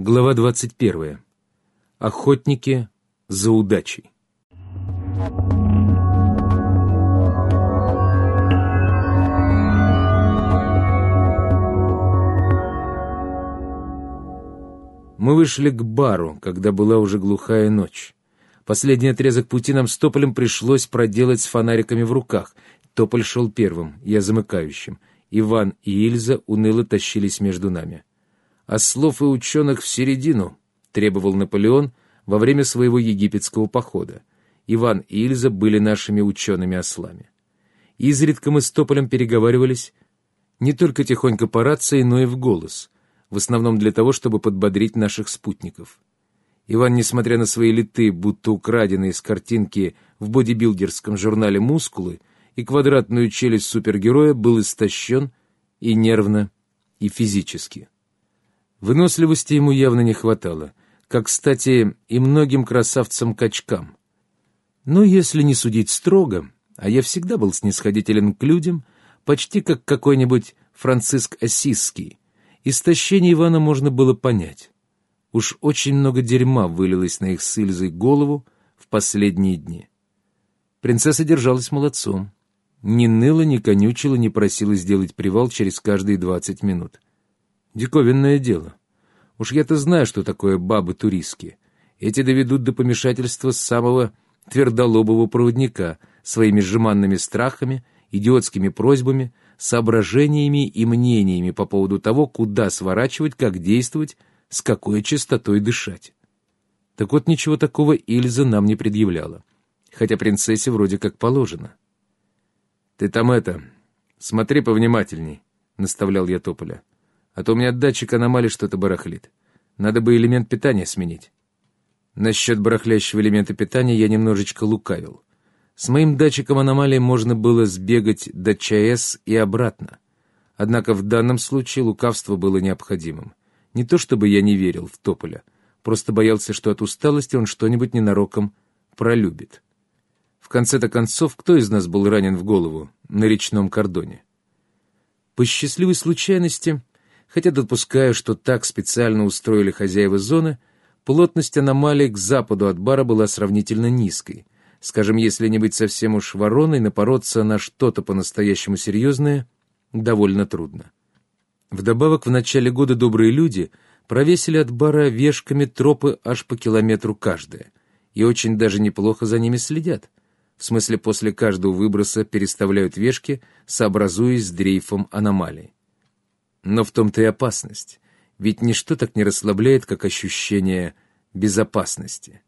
Глава 21. Охотники за удачей. Мы вышли к бару, когда была уже глухая ночь. Последний отрезок пути нам с Тополем пришлось проделать с фонариками в руках. Тополь шел первым, я замыкающим. Иван и Ильза уныло тащились между нами. «Ослов и ученых в середину», — требовал Наполеон во время своего египетского похода. Иван и Ильза были нашими учеными-ослами. Изредка мы с Тополем переговаривались не только тихонько по рации, но и в голос, в основном для того, чтобы подбодрить наших спутников. Иван, несмотря на свои литы, будто украденные с картинки в бодибилдерском журнале «Мускулы», и квадратную челюсть супергероя, был истощен и нервно, и физически. Выносливости ему явно не хватало, как, кстати, и многим красавцам-качкам. Но если не судить строго, а я всегда был снисходителен к людям, почти как какой-нибудь Франциск Осиский, истощение Ивана можно было понять. Уж очень много дерьма вылилось на их с Ильзой голову в последние дни. Принцесса держалась молодцом. Ни ныла, ни конючила, не просила сделать привал через каждые двадцать минут. Диковинное дело. Уж я-то знаю, что такое бабы-туристки. Эти доведут до помешательства самого твердолобого проводника своими жеманными страхами, идиотскими просьбами, соображениями и мнениями по поводу того, куда сворачивать, как действовать, с какой частотой дышать. Так вот, ничего такого Ильза нам не предъявляла, хотя принцессе вроде как положено. «Ты там это... Смотри повнимательней», — наставлял я Тополя. «А то у меня датчик аномалий что-то барахлит. Надо бы элемент питания сменить». Насчет барахлящего элемента питания я немножечко лукавил. С моим датчиком аномалий можно было сбегать до ЧАЭС и обратно. Однако в данном случае лукавство было необходимым. Не то чтобы я не верил в Тополя, просто боялся, что от усталости он что-нибудь ненароком пролюбит. В конце-то концов, кто из нас был ранен в голову на речном кордоне? По счастливой случайности, хотя допускаю, что так специально устроили хозяева зоны, плотность аномалий к западу от бара была сравнительно низкой. Скажем, если не быть совсем уж вороной, напороться на что-то по-настоящему серьезное довольно трудно. Вдобавок, в начале года добрые люди провесили от бара вешками тропы аж по километру каждая, и очень даже неплохо за ними следят. В смысле, после каждого выброса переставляют вешки, сообразуясь с дрейфом аномалий. Но в том-то и опасность. Ведь ничто так не расслабляет, как ощущение безопасности.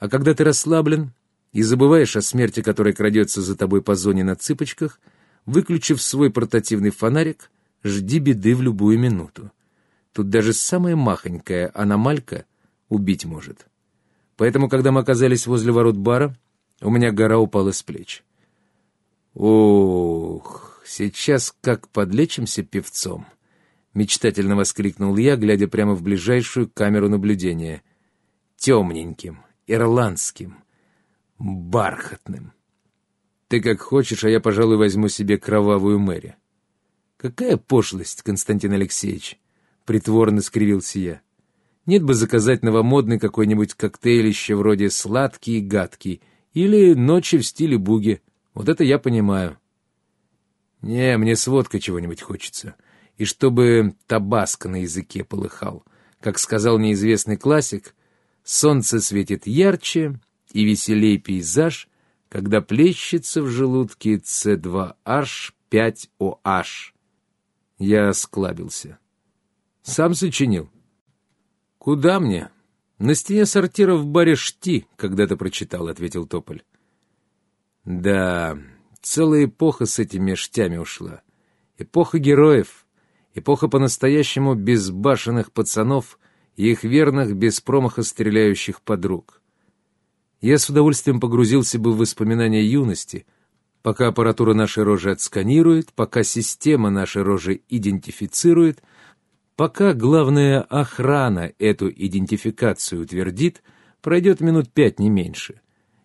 А когда ты расслаблен и забываешь о смерти, которая крадется за тобой по зоне на цыпочках, выключив свой портативный фонарик, жди беды в любую минуту. Тут даже самая махонькая аномалька убить может. Поэтому, когда мы оказались возле ворот бара, у меня гора упала с плеч. «Ох, сейчас как подлечимся певцом!» — мечтательно воскликнул я, глядя прямо в ближайшую камеру наблюдения. «Темненьким, ирландским, бархатным. Ты как хочешь, а я, пожалуй, возьму себе кровавую Мэри». «Какая пошлость, Константин Алексеевич!» — притворно скривился я. «Нет бы заказать новомодный какой-нибудь коктейлище вроде сладкий и гадкий, или «Ночи в стиле буги». Вот это я понимаю. Не, мне с водкой чего-нибудь хочется. И чтобы табаско на языке полыхал. Как сказал неизвестный классик, солнце светит ярче и веселей пейзаж, когда плещется в желудке С2H5OH. Я осклабился. Сам сочинил. Куда мне? «На стене сортира в баре «Шти» когда-то прочитал», — ответил Тополь. «Да, целая эпоха с этими штями ушла. Эпоха героев, эпоха по-настоящему безбашенных пацанов и их верных, без промаха стреляющих подруг. Я с удовольствием погрузился бы в воспоминания юности, пока аппаратура нашей рожи отсканирует, пока система нашей рожи идентифицирует — Пока главная охрана эту идентификацию утвердит, пройдет минут пять, не меньше.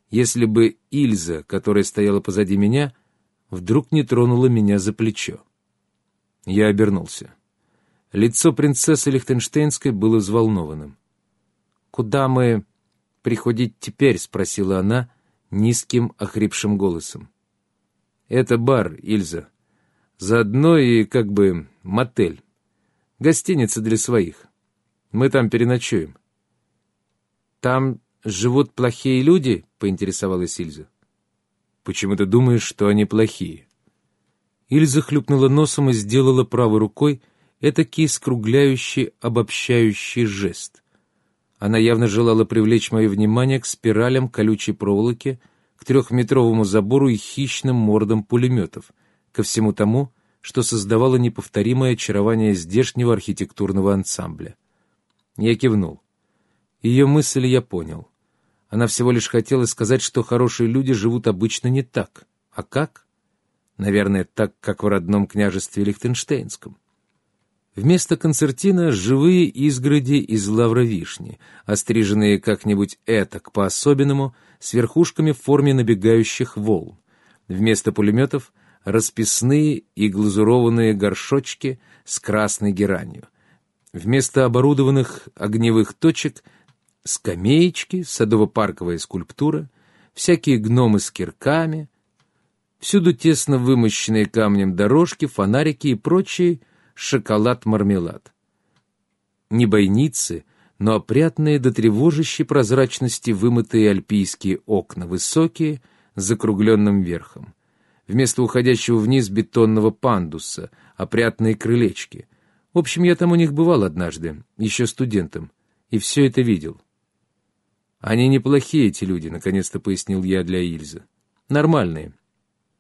Если бы Ильза, которая стояла позади меня, вдруг не тронула меня за плечо. Я обернулся. Лицо принцессы Лихтенштейнской было взволнованным. «Куда мы приходить теперь?» — спросила она низким, охрипшим голосом. «Это бар, Ильза. Заодно и, как бы, мотель. Гостиница для своих. Мы там переночуем». «Там живут плохие люди?» — поинтересовалась Ильза. «Почему ты думаешь, что они плохие?» Ильза хлюпнула носом и сделала правой рукой этакий скругляющий, обобщающий жест. Она явно желала привлечь мое внимание к спиралям колючей проволоки, к трехметровому забору и хищным мордам пулеметов, ко всему тому, что создавало неповторимое очарование здешнего архитектурного ансамбля. Я кивнул. Ее мысль я понял. Она всего лишь хотела сказать, что хорошие люди живут обычно не так. А как? Наверное, так, как в родном княжестве Лихтенштейнском. Вместо концертина — живые изгороди из лавровишни, остриженные как-нибудь этак, по-особенному, с верхушками в форме набегающих волн. Вместо пулеметов — расписные и глазурованные горшочки с красной геранью. Вместо оборудованных огневых точек — скамеечки, садово-парковая скульптура, всякие гномы с кирками, всюду тесно вымощенные камнем дорожки, фонарики и прочие — шоколад-мармелад. Не бойницы, но опрятные до тревожащей прозрачности вымытые альпийские окна, высокие, с закругленным верхом. Вместо уходящего вниз бетонного пандуса, опрятные крылечки. В общем, я там у них бывал однажды, еще студентом, и все это видел. Они неплохие, эти люди, наконец-то пояснил я для Ильзы. Нормальные,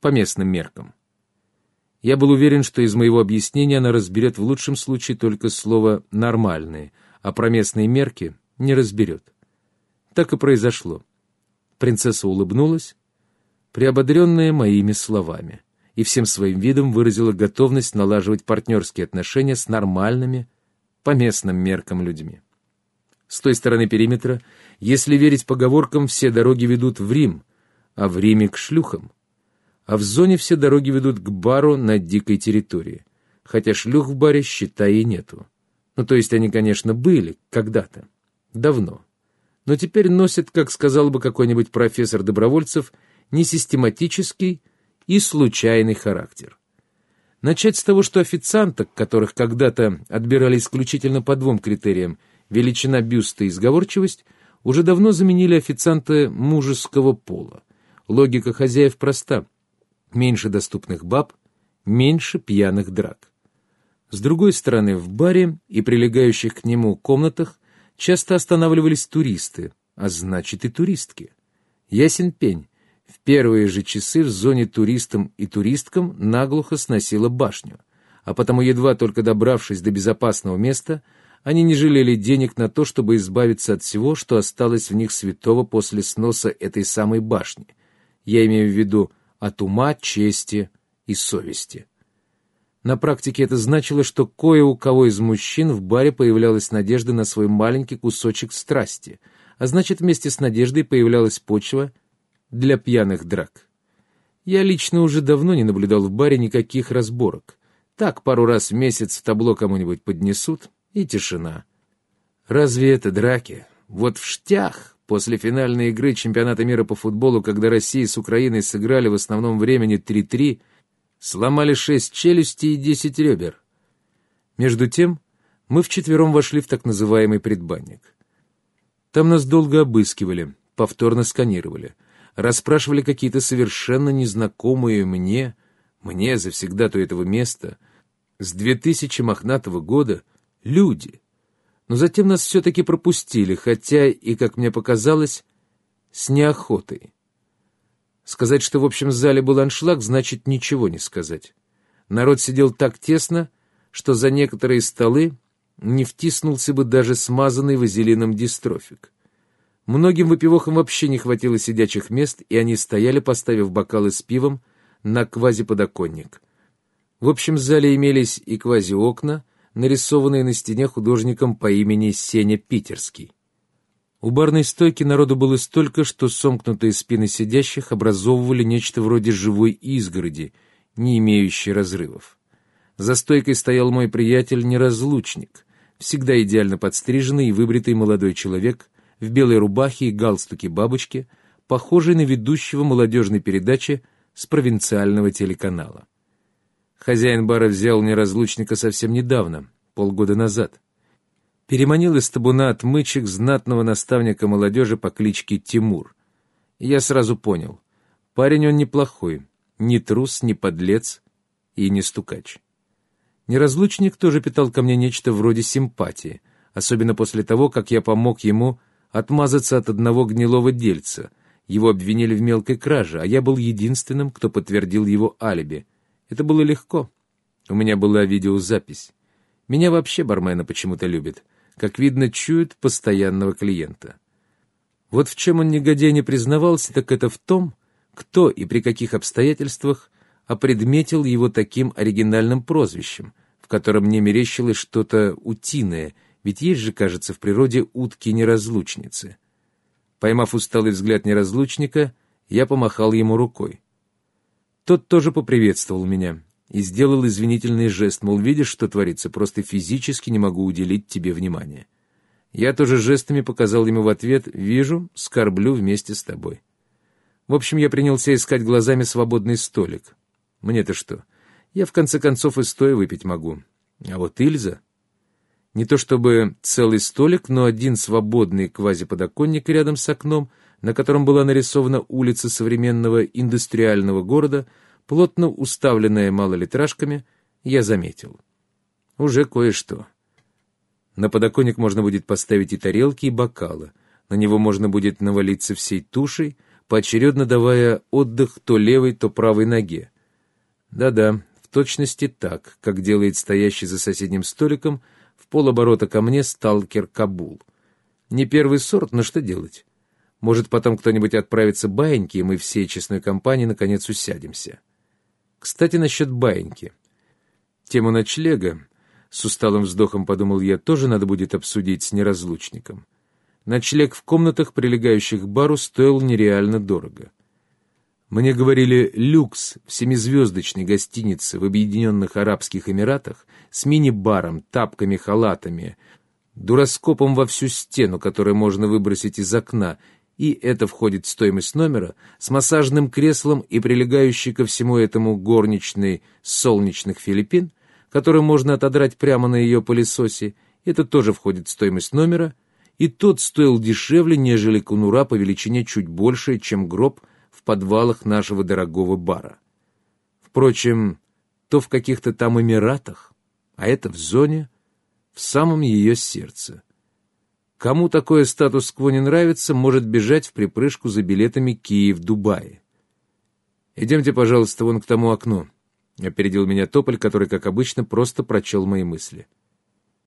по местным меркам. Я был уверен, что из моего объяснения она разберет в лучшем случае только слово «нормальные», а про местные мерки не разберет. Так и произошло. Принцесса улыбнулась, приободренная моими словами, и всем своим видом выразила готовность налаживать партнерские отношения с нормальными, по местным меркам людьми. С той стороны периметра, если верить поговоркам, все дороги ведут в Рим, а в Риме к шлюхам а в зоне все дороги ведут к бару на дикой территории, хотя шлюх в баре, считай, и нету. Ну, то есть они, конечно, были когда-то, давно. Но теперь носят, как сказал бы какой-нибудь профессор добровольцев, несистематический и случайный характер. Начать с того, что официанток, которых когда-то отбирали исключительно по двум критериям – величина бюста и сговорчивость, уже давно заменили официанты мужеского пола. Логика хозяев проста меньше доступных баб, меньше пьяных драк. С другой стороны, в баре и прилегающих к нему комнатах часто останавливались туристы, а значит и туристки. Ясен пень, в первые же часы в зоне туристам и туристкам наглухо сносила башню, а потому, едва только добравшись до безопасного места, они не жалели денег на то, чтобы избавиться от всего, что осталось в них святого после сноса этой самой башни. Я имею в виду от ума, чести и совести. На практике это значило, что кое у кого из мужчин в баре появлялась надежда на свой маленький кусочек страсти, а значит, вместе с надеждой появлялась почва для пьяных драк. Я лично уже давно не наблюдал в баре никаких разборок. Так пару раз в месяц табло кому-нибудь поднесут, и тишина. Разве это драки? Вот в штях После финальной игры чемпионата мира по футболу, когда Россия с Украиной сыграли в основном времени 3-3, сломали шесть челюстей и десять ребер. Между тем, мы вчетвером вошли в так называемый предбанник. Там нас долго обыскивали, повторно сканировали, расспрашивали какие-то совершенно незнакомые мне, мне завсегда-то этого места, с 2000 мохнатого года, люди — но затем нас все-таки пропустили, хотя и, как мне показалось, с неохотой. Сказать, что в общем зале был аншлаг, значит ничего не сказать. Народ сидел так тесно, что за некоторые столы не втиснулся бы даже смазанный вазелином дистрофик. Многим выпивохам вообще не хватило сидячих мест, и они стояли, поставив бокалы с пивом на квазиподоконник. В общем зале имелись и квази-окна, нарисованные на стене художником по имени Сеня Питерский. У барной стойки народу было столько, что сомкнутые спины сидящих образовывали нечто вроде живой изгороди, не имеющей разрывов. За стойкой стоял мой приятель-неразлучник, всегда идеально подстриженный и выбритый молодой человек в белой рубахе и галстуке бабочки, похожий на ведущего молодежной передачи с провинциального телеканала. Хозяин бара взял неразлучника совсем недавно, полгода назад. Переманил из табуна отмычек знатного наставника молодежи по кличке Тимур. Я сразу понял, парень он неплохой, ни трус, ни подлец и не стукач. Неразлучник тоже питал ко мне нечто вроде симпатии, особенно после того, как я помог ему отмазаться от одного гнилого дельца. Его обвинили в мелкой краже, а я был единственным, кто подтвердил его алиби. Это было легко. У меня была видеозапись. Меня вообще бармена почему-то любит. Как видно, чует постоянного клиента. Вот в чем он негодяй не признавался, так это в том, кто и при каких обстоятельствах опредметил его таким оригинальным прозвищем, в котором мне мерещилось что-то утиное, ведь есть же, кажется, в природе утки-неразлучницы. Поймав усталый взгляд неразлучника, я помахал ему рукой. Тот тоже поприветствовал меня и сделал извинительный жест, мол, видишь, что творится, просто физически не могу уделить тебе внимания. Я тоже жестами показал ему в ответ «Вижу, скорблю вместе с тобой». В общем, я принялся искать глазами свободный столик. Мне-то что? Я в конце концов и стоя выпить могу. А вот Ильза... Не то чтобы целый столик, но один свободный квазиподоконник рядом с окном, на котором была нарисована улица современного индустриального города, плотно уставленная малолитражками, я заметил. Уже кое-что. На подоконник можно будет поставить и тарелки, и бокалы. На него можно будет навалиться всей тушей, поочередно давая отдых то левой, то правой ноге. Да-да, в точности так, как делает стоящий за соседним столиком в полоборота ко мне сталкер Кабул. Не первый сорт, но что делать? Может, потом кто-нибудь отправится баиньки, и мы всей честной компанией наконец усядемся. Кстати, насчет баиньки. Тему ночлега, с усталым вздохом подумал я, тоже надо будет обсудить с неразлучником. Ночлег в комнатах, прилегающих к бару, стоил нереально дорого. Мне говорили, люкс в семизвездочной гостинице в Объединенных Арабских Эмиратах с мини-баром, тапками, халатами, дуроскопом во всю стену, который можно выбросить из окна, и это входит в стоимость номера, с массажным креслом и прилегающей ко всему этому горничной солнечных Филиппин, которую можно отодрать прямо на ее пылесосе, это тоже входит в стоимость номера, и тот стоил дешевле, нежели конура по величине чуть больше, чем гроб – в подвалах нашего дорогого бара. Впрочем, то в каких-то там Эмиратах, а это в зоне, в самом ее сердце. Кому такое статус-кво не нравится, может бежать в припрыжку за билетами Киев-Дубай. «Идемте, пожалуйста, вон к тому окну», — опередил меня Тополь, который, как обычно, просто прочел мои мысли. —